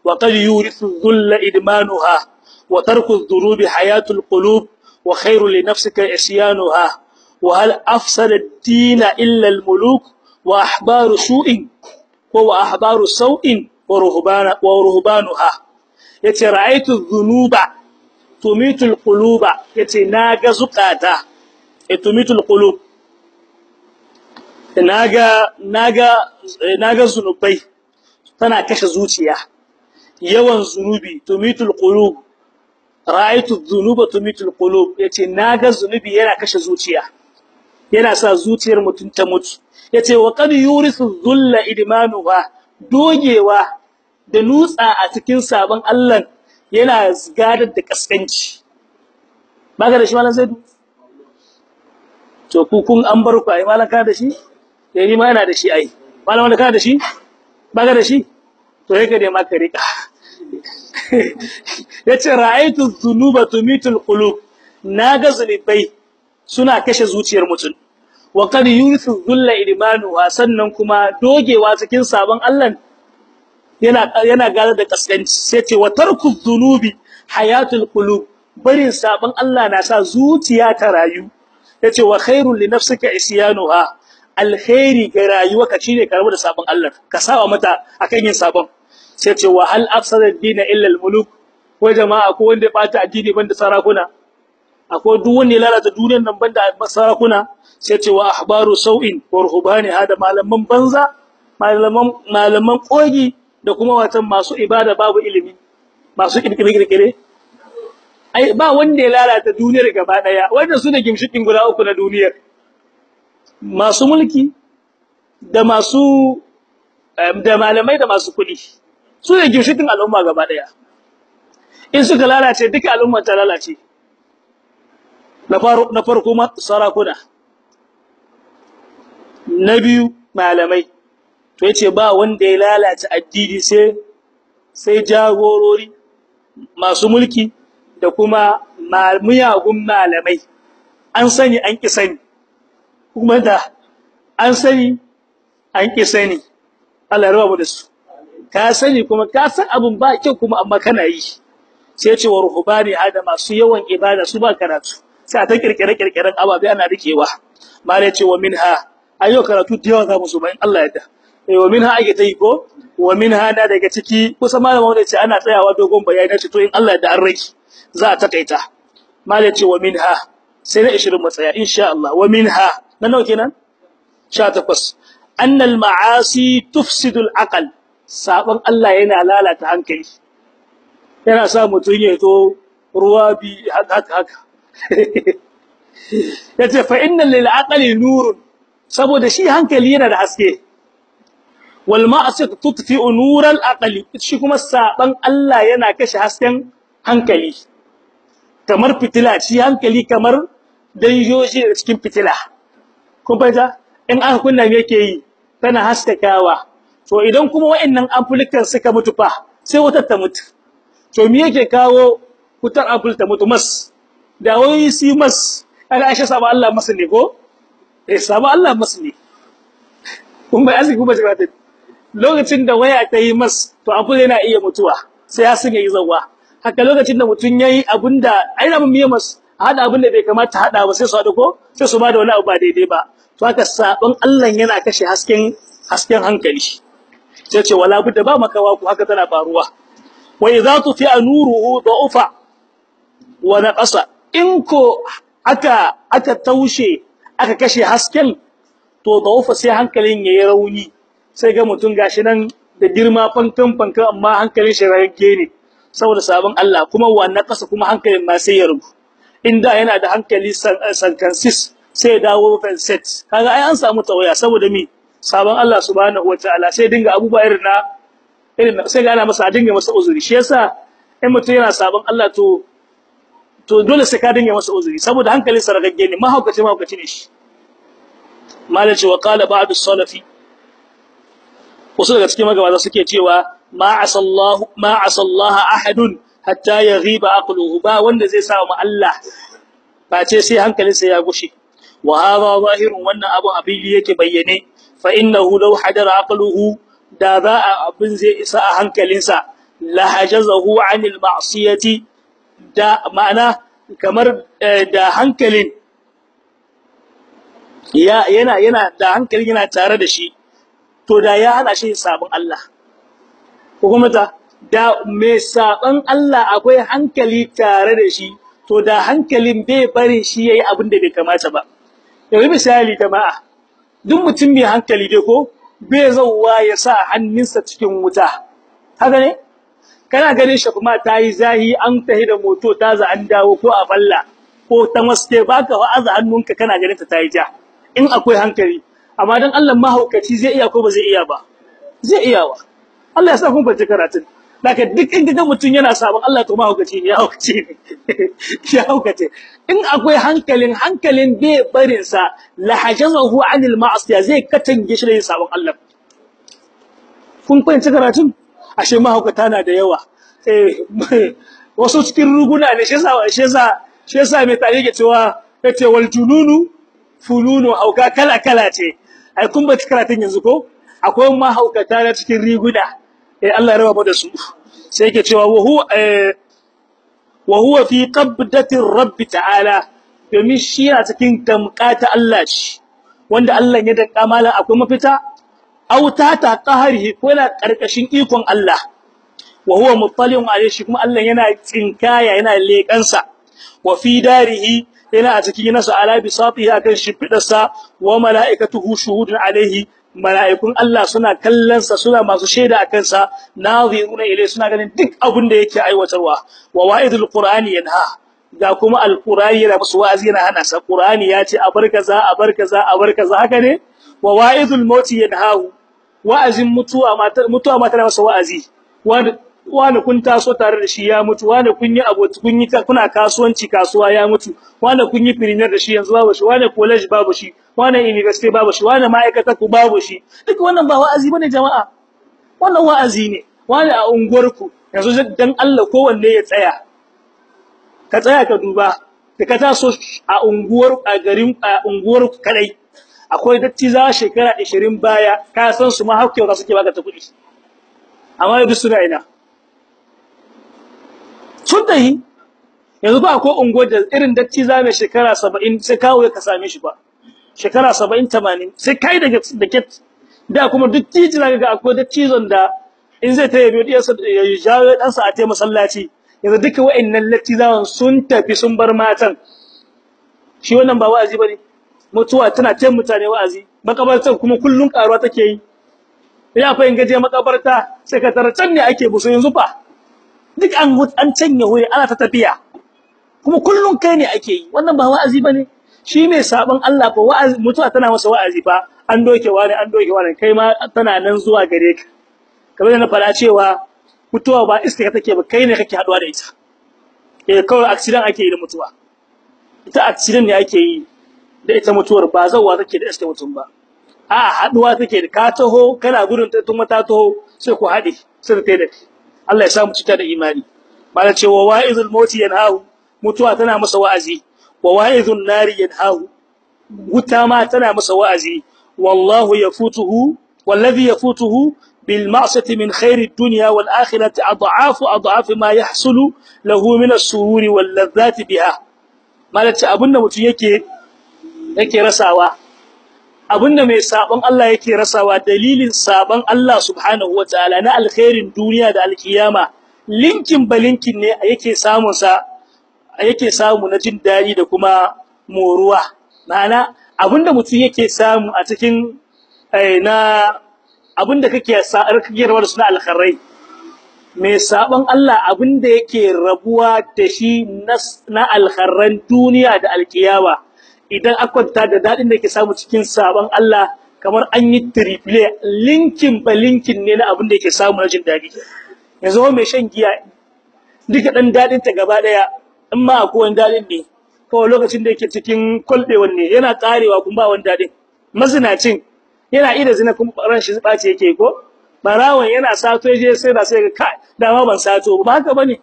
wa qad yurithu dhulla idmanuha wa tarku adh-dhunubi hayatul qulub wa khayru li nafsika isyanuha wa hal afsada ad-din illa al-muluk wa ahbaru su'in wa ahbaru sau'in wa ruhbana wa ruhbanuha ya ce ra'aytu dhunuba tumitul quluba ya ce na ga zukata tumitul qulub na ga na ga na ga zunubai tana kashe zuciya yawan zunubi tumitul qulub ra'aytu dhunuba tumitul qulub ya ce na ga zunubi yana kashe zuciya yana sa zuciyar mutun ta mutu ya ce wa qad yurisu dhulla idmanuha. Dogewa da nutsa a cikin sabon Allah yana gadar da kaskanci. Baka da shi malam zaidu? To ku kun an bar ku ai malam kana da shi? Eh ni ma yana da shi ai. Malam wanda kana da shi? Baka da shi? To yake da maka riƙa ya ce ra'aytu dhunuba tumitul qulub. Naga zunubai suna kashe zuciyar mutum. Wa qad yurithu dhulla idmanu sannan kuma dogewa cikin sabon Allah yana yana gada da kaskanci. Sai ce wa tarku dhunubi hayatul qulub. Barin sabon Allah na sa zuciya ta rayu. Yace wa khairul li nafsika isyanuha. Alkhairi ga rayuwarka shine ka rabu da sabon Allah ka sawa mata akan yin sabon. Sai ce wa hal afsada ad-din illa al-muluk? Ko jama'a ko wanda ya bata addini banda sarakuna? Akwai duk wanda ya lalata duniyar nan banda sarakuna? Sai ce wa ahbaru sau'in wa ruhbani hada malaman banza malaman malaman kogi da kuma watan masu ibada babu ilimi masu kirkire ai ba wanda ya lalata duniyar gaba ɗaya wanda su ne gimshikin guda uku na duniyar. Masu mulki da masu da malamai da masu kuɗi su ne gimshikin al'umma gaba ɗaya in suka lalace duka al'umma ta lalace. Na farko sarakuna. Na biyu malamai. To ya ce ba wanda ya lalata addini sai sai jagorori masu mulki da kuma miyagun malamai. An sani an ki sani. Kuma da an sani an ki sani. Allah ya da su. Ka sani kuma ka san abun ba kyau kuma amma kana yi. Sai ce wa ruhbani hada masu yawan ibada su ba karatu. Sai ta kirkire kirkiren ababe ana rikewa. Mare ce wa minha ayo karatu da yawa za mu su bayan Allah ya da eh wa minha ake ta yi ko? Wa minha na daga ciki kusa malama wanda ce ana tsayawa dogon bayani ce to in Allah da an rage za a takaita. Mare ce wa minha sai na 20 matsaya insha Allah. Wa minha na nawa kenan? 18 annal ma'asi tufsidu al-aql sabon Allah yana lalata hankali. Yana sa mutum ya to ruwa bi haka haka ya ce fa innal lil aqli nurun saboda shi hankali yana da haske. Wal ma'asiyatu tutfi'u nural aqli. Shi kuma saban Allah yana kashe hasken hankali. Kamar fitila shi hankali kamar danjoji da cikin fitila. Kun fahimta? In aka kunna me yake yi? Tana haskakawa to idan kuma wayannan amfulikan suka mutu fa sai wutar ta mutu. To me yake kawo wutar ampul ta mutu? Mas. Da wai si mas. Ana aisha saba Allah mas ne ko? Eh saba Allah mas ne. Kun bai asiki kuma ba lokacin da waya ta yi mas to ampul yana iya mutuwa sai ya sun yi zawa haka lokacin da mutun yayi abin da aina mun miye mas hada abin da bai kamata hada ba sai su hada ko sai su ba da wani abu ba daidai ba. To haka sabon Allah yana kashe hasken hasken hankali. Sai ce wala budda ba makawa ku haka tana faruwa. Wa idza tufi'a nuruhu da'ufa wa naqasa. In ko aka aka taushe aka kashe hasken to da'ufa sai hankalin yayi rauni. Sai ga mutun gashi nan da girma fankan fankan amma hankalin shi rage ne saboda sabon Allah. Kuma wa naqasa kuma hankalin ma sai ya rubu inda yana da hankali sankansis sai dawo fenset kaga ai an samu tawaya saboda mi? Sabon Allah subhanahu wataala sai dinga abubuwa irin na irin sai ga ana masa dinga masa uzuri. Shi yasa in mutum yana sabon Allah to to dole sai ka dinga masa uzuri saboda hankalin sa ragagge ne mahaukaci mahaukaci ne shi. Malaci wa qala ba'd as-salafi wasu daga cikin magabata suke cewa ma asallahu ma asallaha ahadun hatta yaghiba aqluhu. Ba wanda zai sa mu Allah ba ce sai hankalinsa ya gushe. Wa hadha zahirun wannan abun abin yake bayyane. Fa innahu law hadara aqluhu da za a abin zai isa a hankalinsa la hajazahu anil ma'siyati da ma'ana kamar da hankalin ya yana yana da hankalin yana tare da shi. To da ya hana shi sabon Allah. Ko kuma ta da mai saban Allah akwai hankali tare da shi to da hankalin bai bari shi yayi abin da bai kamata ba. Yanzu misali jama'a duk mutum mai hankali dai ko bai zauwa ya sa hannunsa cikin wuta. Haka ne? Kana ganin shi kuma ta yi zahi an tahi da moto ta za an dawo ko a falla ko ta maske baka wa'aza hannunka kana ganin ta ta yi ja. In akwai hankali. Amma dan Allah mahaukaci zai iya ko ba zai iya ba? Zai iya wa. Allah ya sa kun fahimci karatun. Daga duk in ga mutum yana sabon Allah to mahaukaci ne ya haukace ne. Ya haukace. In akwai hankalin hankalin bai barin sa lahajazahu anil ma'asiya zai katange shi da sabon Allah. Kun fahimci karatun? Ashe mahaukata na da yawa. Eh wasu cikin ruguna ne shi yasa mai tare ke cewa ya ce wal jununu fununu hauka kala kala ce. Ai kun ba karatun yanzu ko? Akwai mahaukata na cikin riguna. Eh Allah ya raba da su. Sai yake cewa wa eh wa huwa fi qabdati rabb ta'ala. Domin shi yana cikin damƙata Allah shi wanda Allah ya danka malan akwai mafita? Aw ta ta qaharihi ko yana ƙarƙashin ikon Allah. Wa huwa muttali'un alayhi shi kuma Allah yana tsinkaya yana leƙansa wa fi darihi yana a cikin nasa ala bisatihi akan shifidarsa wa mala'ikatuhu shuhudun alayhi mala'ikun Allah suna kallon sa suna masu shaida akan sa naziruna ilai suna ganin duk abin da yake aiwatarwa. Wa wa'idul qur'ani yanha ga kuma alqur'ani yana musu wa'azi yana hana sa. Qur'ani ya ce a bar kaza a haka ne? Wa wa'idul mauti yanhahu wa'azin mutuwa matar mutuwa matar masa wa'azi. Wani kun taso tare da shi ya mutu wani kun yi aboti kun yi kuna kasuwanci kasuwa ya mutu wani kun yi premier da shi yanzu babu shi wani college babu shi wani university babu shi wani ma'aikata ku babu shi. Duk wannan ba wa'azi ba ne jama'a. Wannan wa'azi ne. Wani a unguwarku yanzu dan Allah kowanne ya tsaya. Ka tsaya ka duba. Da ka taso a unguwar a garin a unguwar kadai. Akwai datti za shekara 20 baya ka san su ma hakkiya suke baka ta kuɗi amma duk suna ina? Sun tahi. Yanzu ba akwai unguwar da irin datti za mai shekara 70 sai kawo ka same shi ba. Shekara 70 80 sai kai daga da ket da kuma titi zaka ga akwai dattizon da in zai ta yabi diyarsa ya jawo dan sa a tai masallaci. Yanzu duka wa'annan lattizawan sun tafi sun bar matan. Shi wannan ba wa'azi ba ne mutuwa tana tayin mutane wa'azi. Makabartar kuma kullun karuwa take yi. Ina fa in gaje makabarta sai ka tara can ne ake buso yanzu fa duk an an canye hoye ana ta tafiya. Kuma kullun kai ne ake yi. Wannan ba wa'azi ba ne shi mai sabon Allah fa wa'azi mutuwa tana masa wa'azi fa. An doke wani an doke wani kai ma tana nan zuwa gare ka. Kamar na fara cewa mutuwa ba iska take ba kai ne kake haɗuwa da ita. Eh kawai accident ake yi da mutuwa. Ita accident ne ake yi. Da ita mutuwar ba zawa take da iska mutum ba. A haɗuwa take da ka taho kana gudun ta tuma ta taho sai ku hade sai ta da Allah ya samu cita da imani. Bala cewa wa'izul mauti yanhahu? Mutuwa tana masa wa'azi. Wa wa'izun nari yanhahu? Wuta ma tana masa wa'azi. Wallahu yafutuhu wallazi yafutuhu khairi dunya wal akhirati ad'afu ad'afu ma yahsulu lahu min as-sururi wal ladhati biha. Malaci abin da mutum yake rasawa. Abinda mai sabon Allah yake rasawa dalilin sabon Allah subhanahu wataala na alkhairin duniya da alkiyama linkin balinkin ne yake samun sa yake samu na jin daɗi da kuma moruwa. Ma'ana abin da mutum yake samu a cikin na abin da kake sa'ar kake suna alkhairai mai sabon Allah abin da yake rabuwa da shi na alkharran duniya da alkiyama idan akwanta da daɗin da ke samu cikin sabon Allah kamar an yi triple linkin ba linkin ne na abin da yake samu na jin daɗi yanzu mai shan giya duka dan daɗin ta gaba ɗaya in ma akwai wani daɗin ne kawai lokacin da yake cikin kolbewan ne yana karewa kuma ba wani daɗin mazinacin yana ida zina kuma ran shi bace yake ko? Barawan yana sato je sai da sai ka dama ban sato ba haka ba ne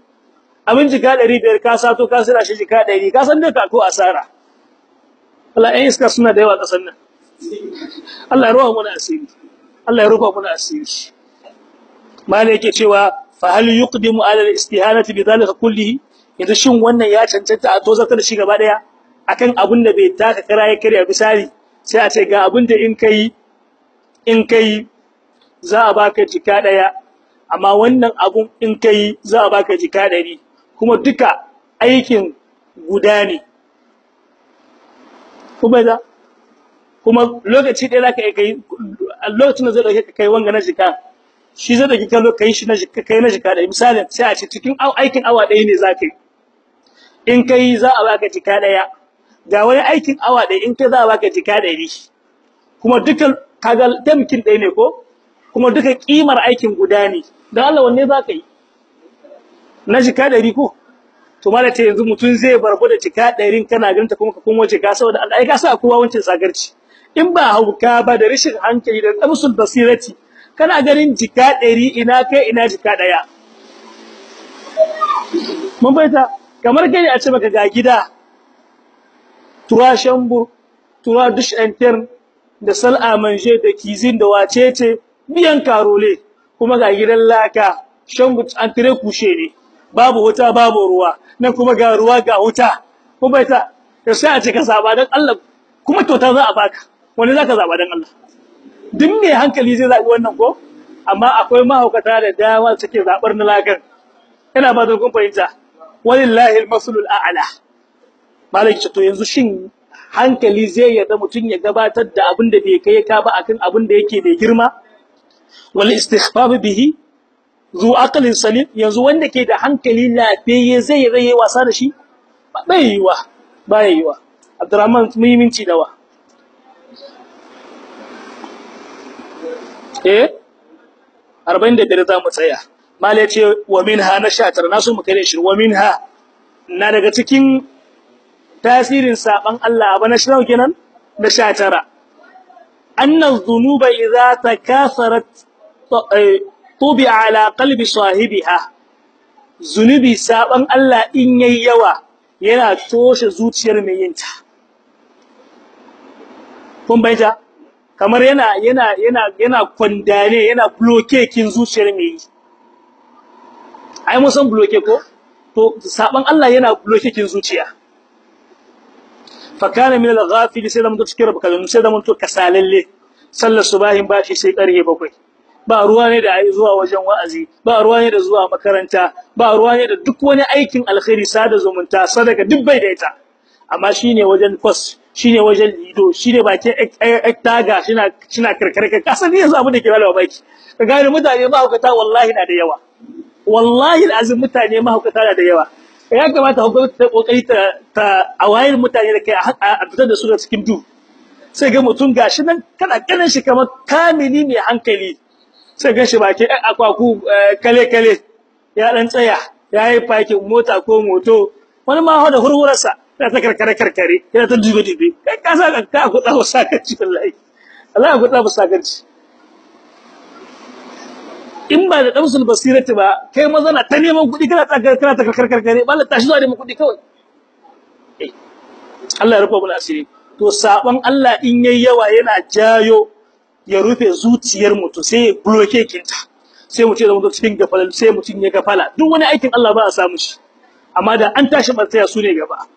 abin jika 500 ka sato ka sai da shi jika 100 ka san duka ko asara. Allah ɗan iska suna da yawa ƙasar nan. Allah ya rufa mana asiri. Allah ya rufa mana asiri. Mala yake cewa fa hal yuqdimu ala al-istihanati bi dhalika kullihi yanzu shin wannan ya cancanta a tozarta da shi gaba ɗaya akan abin da bai taka kara ya karya misali sai a ce ga abin da in kai in kai za a baka jika ɗaya amma wannan abun in kai za a baka jika dari kuma duka aikin guda ne kuma da kuma lokaci ɗaya zaka kai lokacin da zai ɗauke ka kai wanga na jika shi zai ɗauke ka kai shi na jika kai na jika da misali sai a ce cikin aikin awa ɗaya ne zaka yi. In kai za a baka jika ɗaya. Ga wani aikin awa ɗaya in kai za a baka jika ɗari. Kuma dukan kaga tamkin ɗaya ne ko? Kuma duka kimar aikin guda ne. Dan Allah wanne zaka yi? Na jika 100 ko? To mala ce yanzu mutun zai barbu da jika 100 kana ganta kuma ka kuma jika saboda Allah ai ka sa kowa wancin sagarci in ba hauka ba da rishin hankali da tsamsul basirati kana ganin jika 100 ina kai ina jika ɗaya mun baita kamar kai a ce maka ga gida tuwa shambur tuwa dush intern da sal'a manje da kizin da wacece biyan karole kuma ga gidan laka shambur an kushe ne. Babu wuta babu ruwa nan kuma ga ruwa ga wuta. Mun baita sai a ce ka saba dan Allah? Kuma kyauta za a baka wani zaka zaba dan Allah? Duk mai hankali zai zabi wannan ko? Amma akwai mahaukata da dama suke zabar na lakan ina ba da kun fahimta. Walillahi almasalul a'la. Malaki to yanzu shin hankali zai yarda mutun ya gabatar da abin da bai kai ka ba akan abin da yake mai girma? Wal istighfaf bihi zu aqlin salim yanzu wanda ke da hankali lafiye zai raye wasa da shi? Bai yiwa bai abdurrahman muhimmanci dawa eh? 45 za tsaya. Mala ya ce wa minha na 19 naso mu kai shi wa minha? Na daga cikin tasirin saban Allah ba na shirau kenan? Na 19 anna dhunuba idza takatharat tubi ala qalbi sahibiha. Zunubi saban Allah in yayi yawa yana toshe zuciyar mai yinta kun bayyana? Kamar yana yana yana yana kwandane yana bloke kin zuciyar mai yi. Ai mun san bloke ko? To saban Allah yana bloke zuciya. Fa kana min al-ghafil sai da mun cikin rabka sai da mun to kasalalle. Sallar subahin bashi sai karhe bakwai. Ba ruwa ne da ai zuwa wajen wa'azi ba ruwa ne da zuwa makaranta ba ruwa ne da duk wani aikin alkhairi sada zumunta sadaka duk bai da ita. Amma shine wajen kwas shine wajen lido shine bakin ektaga shina shina karkare ka. San ne yanzu abin da ke balawa baki ka gane mutane ma hukata wallahi na da yawa. Wallahi alazim mutane ma hukata na da yawa. Ya kamata hukumar ta ƙoƙari ta ta awayar mutane da kai a fitar da su da cikin du sai ga mutum gashi nan kana ganin shi kamar kamili mai hankali. Sai ga shi bakin akwaku kale kale ya dan tsaya yayi fakin mota ko moto. Wani ma hawa da hurhurarsa ya ta karkare karkare yana ta dube dube kai ka sa ka ku tsawo sakarci wallahi. Allah ku tsawo sakarci in ba da damsul basirati ba kai maza na ta neman kuɗi kana ta kana ta karkare karkare ba Allah tashi zuwa neman kuɗi kawai. Allah ya rufa mu asiri. To saban Allah in yayi yana jayo ya rufe zuciyar mutum sai ya bloke kinta. Sai mutum ya zama cikin gafala sai mutum ya gafala. Duk wani aikin Allah ba a samu shi. Amma da an tashi bartaya su ne gaba.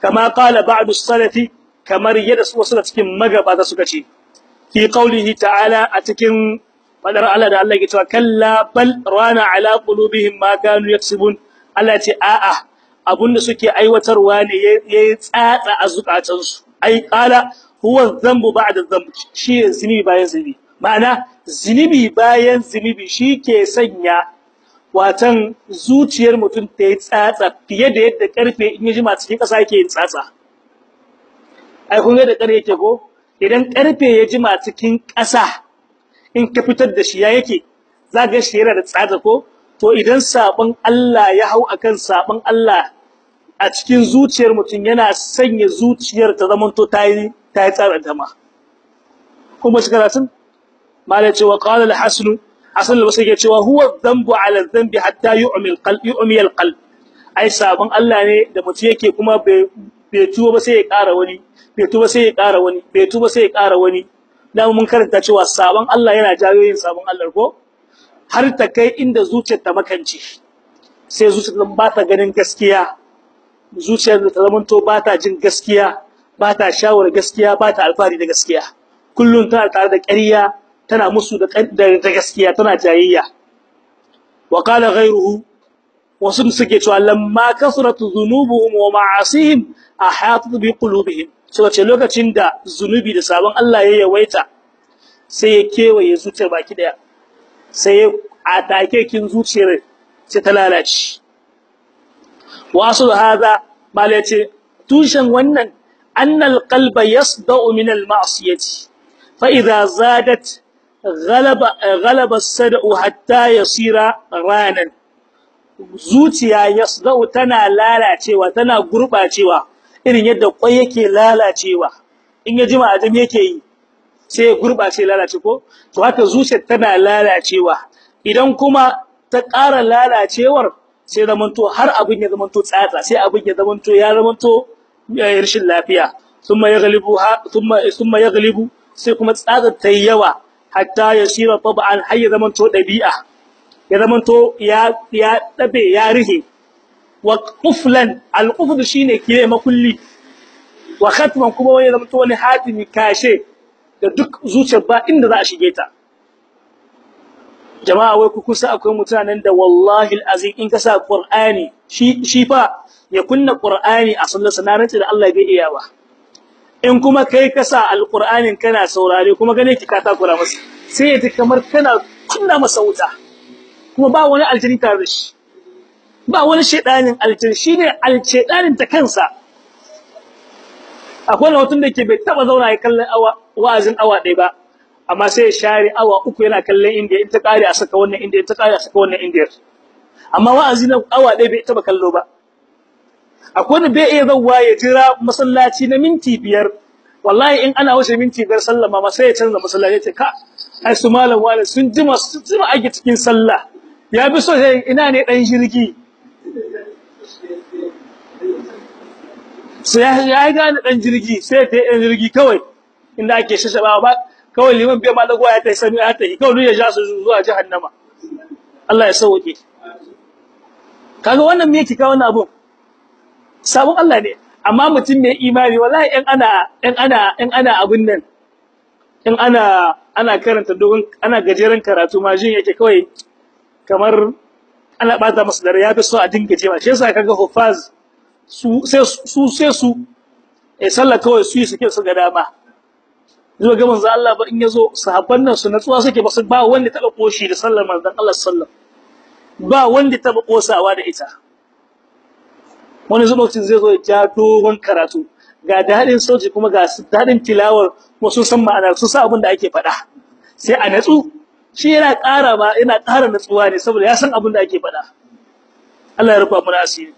Kama qala ba'du salafi kamar yadda wasu da cikin magabata suka ce fi qaulihi ta'ala a cikin fadar Allah da Allah ya ce kalla bal rana ala qulubihim ma kanu yaksubun. Allah ya ce a'a abunda suke aiwatarwa ne yayi tsatsa a zukatansu. Ai qala huwa dhanbu ba'da dhanb shi zinubi bayan zinubi ma'ana zinubi bayan zinubi ke sanya watan zuciyar mutum ta tsatsa fiye da yadda ƙarfe in ya jima cikin ƙasa yake tsatsa. Ai kun da ƙarfe yake ko? Idan ƙarfe ya jima cikin ƙasa in ka fitar da shi ya yake za ga shi yana da tsatsa ko? To idan sabon Allah ya hau akan sabon Allah a cikin zuciyar mutum yana sanya zuciyar ta zama to ta yi ta yi ta ma. Kuma shi karatun? Malai cewa qala al-hasan hasan al-basri ke cewa huwa dhanbu ala dhanbi hatta yu'mi al-qalb yu'mi al-qalb. Ai sabon Allah ne da mutum yake kuma bai bai tuba ba sai ya ƙara wani bai tuba sai ya ƙara wani bai tuba sai ya ƙara wani. Dan mun karanta cewa sabon Allah yana jawo yin sabon Allah ko? Har ta kai inda zuciyar ta makance sai zuciyar ba ta ganin gaskiya. Zuciyar ta zamanto ba ta jin gaskiya. Ba ta shawar gaskiya ba ta alfari da gaskiya. Kullun tana tare da ƙarya tana musu da da gaskiya tana jayayya. Wa qala ghayruhu wasu suke cewa lamma kasrat dhunubuhum wa ma'asihim ahatat bi qulubihim. Suka ce lokacin da zunubi da sabon Allah ya yawaita sai ya kewaye zuciyar baki ɗaya sai a take kin zuciyar sai ta lalace. Wasu hada mala tushen wannan yasda'u min al ma'siyati fa idza zadat ghalaba ghalaba sad'u hatta yasira ranan zuciya yasda'u tana lalacewa tana gurbacewa irin yadda kwai yake lalacewa in ya jima adam yake yi sai gurbace lalace ko to haka zuciyar tana lalacewa idan kuma ta ƙara lalacewar sai zamanto har abin ya zamanto tsatsa sai abin ya zamanto ya zamanto rashin lafiya thumma yaghlibu thumma thumma yaghlibu sai kuma tsatsa ta yawa hatta yasira tab'an har ya zamanto dabi'a ya zamanto ya ya dabe ya rihe. Wa quflan al-qufl shine kire makulli. Wa khatman kuma wani zamanto wani hatimi kashe da duk zuciyar ba inda za a shige ta. Jama'a wai ku kusa akwai mutanen da wallahi alazim in ka sa qur'ani shi shi fa ya kunna qur'ani a sallar sanarati da Allah bai iya in kuma kai ka sa alqur'anin kana saurare kuma gane ki ka takura masa sai ya ji kamar kana kunna masa wuta kuma ba wani aljini tare da shi. Ba wani shedanin aljini shine alshedanin ta kansa. Akwai wani da ke bai taba zauna ya kallon awa wa'azin awa ɗaya ba amma sai ya share awa uku yana kallon indiya in ta kare a saka wannan indiya ta kare a saka wannan indiya. Amma wa'azi na awa ɗaya bai taba kallo ba. Akwai wanda bai iya zawwa ya jira masallaci na minti biyar. Wallahi in ana wuce minti biyar sallama ma sai ya canza masallaci ce ka ai su malam wala sun jima sun jima ake cikin sallah. Ya bi so sai ina ne dan shirki sai ya gane dan jirgi sai ta dan jirgi kawai inda ake shashaba ba. Kawai liman bai ma ya tai sami ya tai kawai ya ja su zuwa jahannama. Allah ya sauke. Kaga wannan me yake ka wannan abun? Sabon Allah ne. Amma mutum mai imani wallahi in ana in ana in ana abun nan in ana ana karanta dogon ana gajeren karatu ma jin yake kawai kamar ana bata masa dare ya fi so a dinga jewa shi yasa kaga hufaz su sai su sai su eh sallah kawai su yi suke su ga dama. Zuwa ga manzo Allah ba in ya zo sahabban nan su natsuwa suke ba ba wanda taba koshi da sallar manzon Allah sallallahu ba wanda taba kosawa da ita. Wani zubocin zai zo ya dogon karatu. Ga daɗin sauti kuma ga daɗin tilawar kuma sun san ma'anar sun san abin da ake faɗa. Sai a natsu. Shi yana ƙara ba yana ƙara natsuwa ne saboda ya san abin da ake faɗa. Allah ya rufa mu asiri.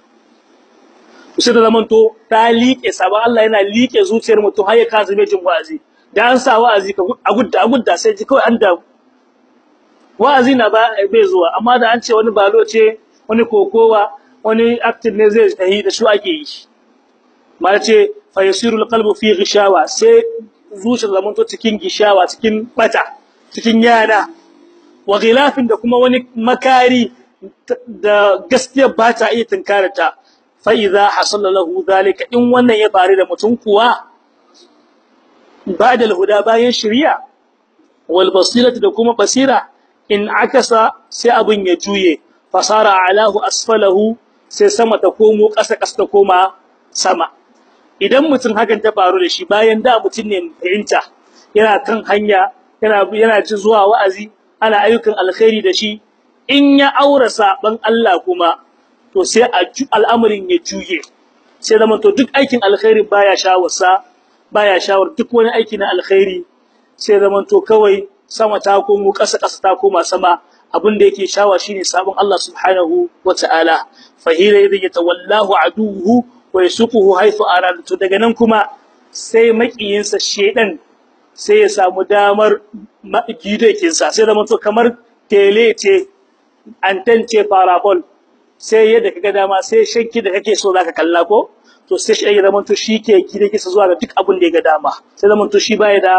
Sai da zamanto ta liƙe sabon Allah yana liƙe zuciyar mutum har ya kasa mai jin wa'azi. Da an sa wa'azi ka gudda gudda sai ji kawai an da wa'azi na ba bai zuwa amma da an ce wani balo ce wani kokowa wani active ne zai tahi da su ake yi. Ma ce fa yasiru alqalbu fi ghishawa sai zuciyar zamanto cikin gishawa cikin bata cikin yana wa ghilafin da kuma wani makari da gaskiya ba ta iya tunkarata fa idza hasala lahu zalika in wannan ya faru da mutum kuwa ba'da alhuda bayan shari'a wal basilati da kuma basira in akasa sai abun ya juye. Fasara alahu asfalahu sai sama ta komo ƙasa ƙasa ta koma sama. Idan mutum hakan ta faru da shi bayan da mutum ne fahimta yana kan hanya yana yana ci zuwa wa'azi ana ayyukan alkhairi da shi in ya aura saban Allah kuma to sai al'amarin ya juye. Sai zaman to duk aikin alkhairi baya shawarsa baya shawar duk wani aiki na alkhairi. Sai zaman to kawai sama ta komo ƙasa ƙasa ta koma sama abin da yake shawa shine sabon Allah subhanahu wata'ala fahila idan yatawallahu aduhu wa yasuquhu haythu arada to daga nan kuma sai makiyinsa shedan sai ya samu damar gidakinsa sai zaman to kamar tele ce anten ce parabol. Sai yadda kaga dama sai shanki da kake so zaka kalla ko? To sai shi ya zaman to shike gidakinsa zuwa ga duk abin da ya ga dama. Sai zaman to shi baya da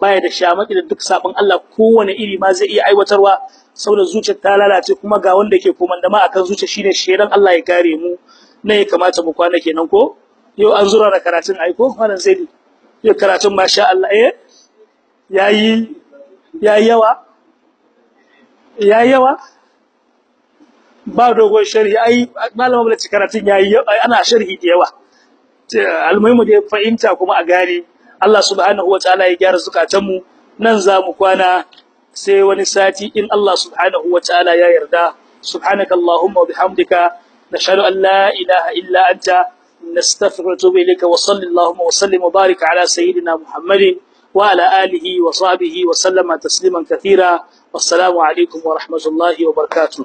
baya da shamaki da duk sabon Allah kowane iri ma zai iya aiwatarwa. Saboda zuciyar ta lalace kuma ga wanda ke komandama akan zuciya shine shedan Allah ya kare mu. Ne ya kamata mu kwana kenan ko? Yau an zura da karatun aiko wannan zai yau karatun masha Allah eh? Yayi yayi yawa? Yayi yawa? Ba dogon sharhi ai malama bala karatun yayi ana sharhi da yawa. Almuhimu da fahimta kuma a gane. Allah subhanahu wataala ya gyara zukatanmu. Nan za mu kwana sai wani sati in Allah subhanahu wata'ala ya yarda subhanaka allahumma wa bihamdika nashhadu an la ilaha illa anta nastaghfiruka wa natubu ilayka wa sallallahu wa sallim wa barik ala sayyidina muhammadin wa ala alihi wa sahbihi wa sallama tasliman kathira. Wassalamu alaikum wa rahmatullahi wa barakatuh.